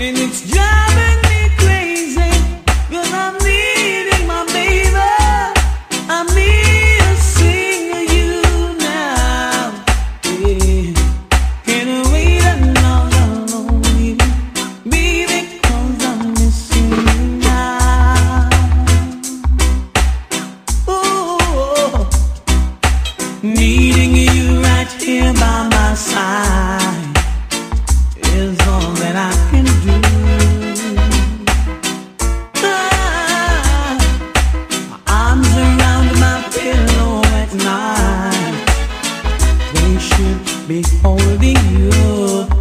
and it's driving me crazy. I'm needing my baby. I you now. Can't wait another lonely. I'm missing you now. Ooh. Needing you right here by my side. should be holding you.